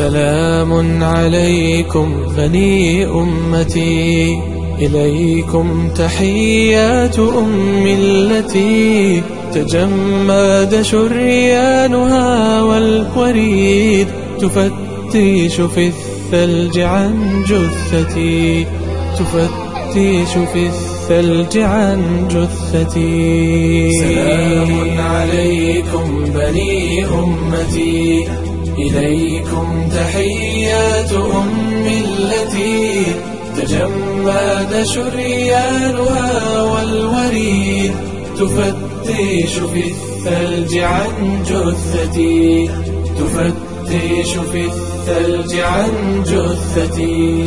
سلام عليكم بني أمتي. إليكم تحيات أم التي تجمد شريانها والوريد تفتش في الثلج عن جثتي. تفتش في الثلج عن جثتي. سلام عليكم بني أمتي. إليكم تحيات أم التي تجمد شريانها والوريد تفتش في الثلج عن جثتي تفتش في الثلج عن جثتي.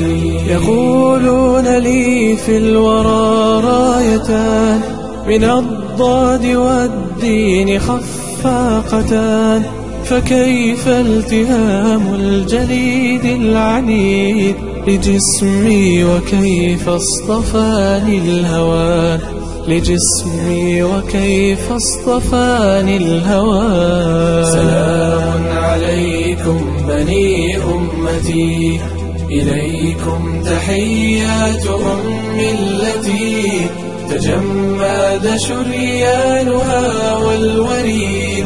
يقولون لي في الورى رايتان من الضاد والدين خفاقتان. فكيف التهام الجليد العنيد لجسمي وكيف اصطفاني الهوان لجسمي وكيف اصطفاني الهوان سلام عليكم بني أمتي إليكم تحيات أم التي تجمد شريانها والوريد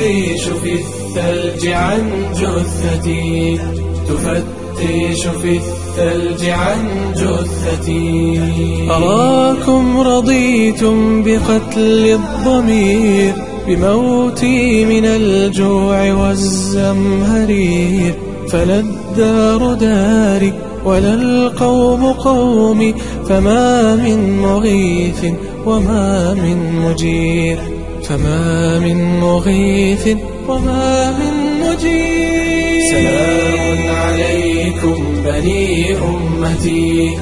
تفتش في الثلج عن جثتي. تفتش في الثلج عن جثتي. أراكم رضيتم بقتل الضمير بموتي من الجوع والزمهرير. فلا الدار داري ولا القوم قومي فما من مغيث وما من مجير. فما من مغيث وما من مجير. سلام عليكم بني أمتي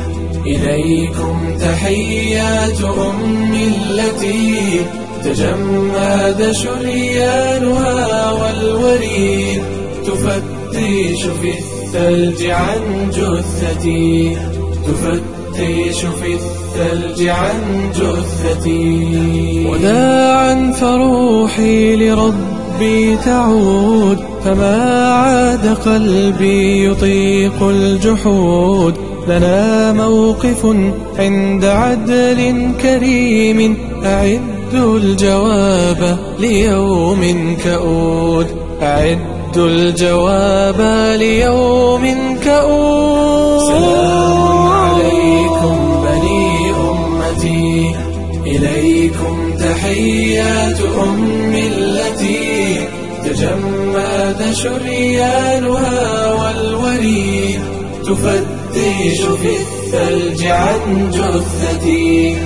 إليكم تحيات أم التي تجمد شريانها والوريد تفتش في الثلج عن جثتي. تفتش في الثلج عن جثتي. وداعا فروحي لربي تعود فما عاد قلبي يطيق الجحود. لنا موقف عند عدل كريم أعدوا الجواب ليوم كؤود أعدوا الجواب ليوم كؤود سلام عليكم بني أمتي. إليكم تحيات أم التي تجمد شريانها والوريد تفتش في الثلج عن جثتي.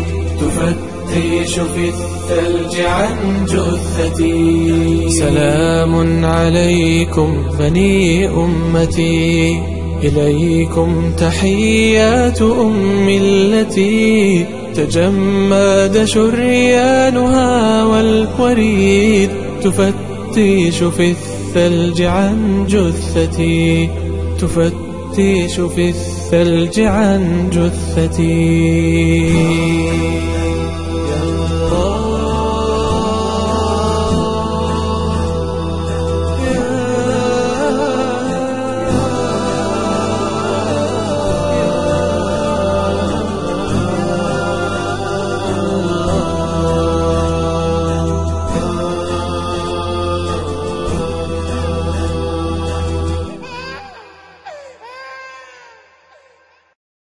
تفتش في الثلج عن جثتي. سلام عليكم بني أمتي. إليكم تحيات أم التي تجمد شريانها والوريد تفتش في الثلج عن جثتي. تفتش في الثلج عن جثتي.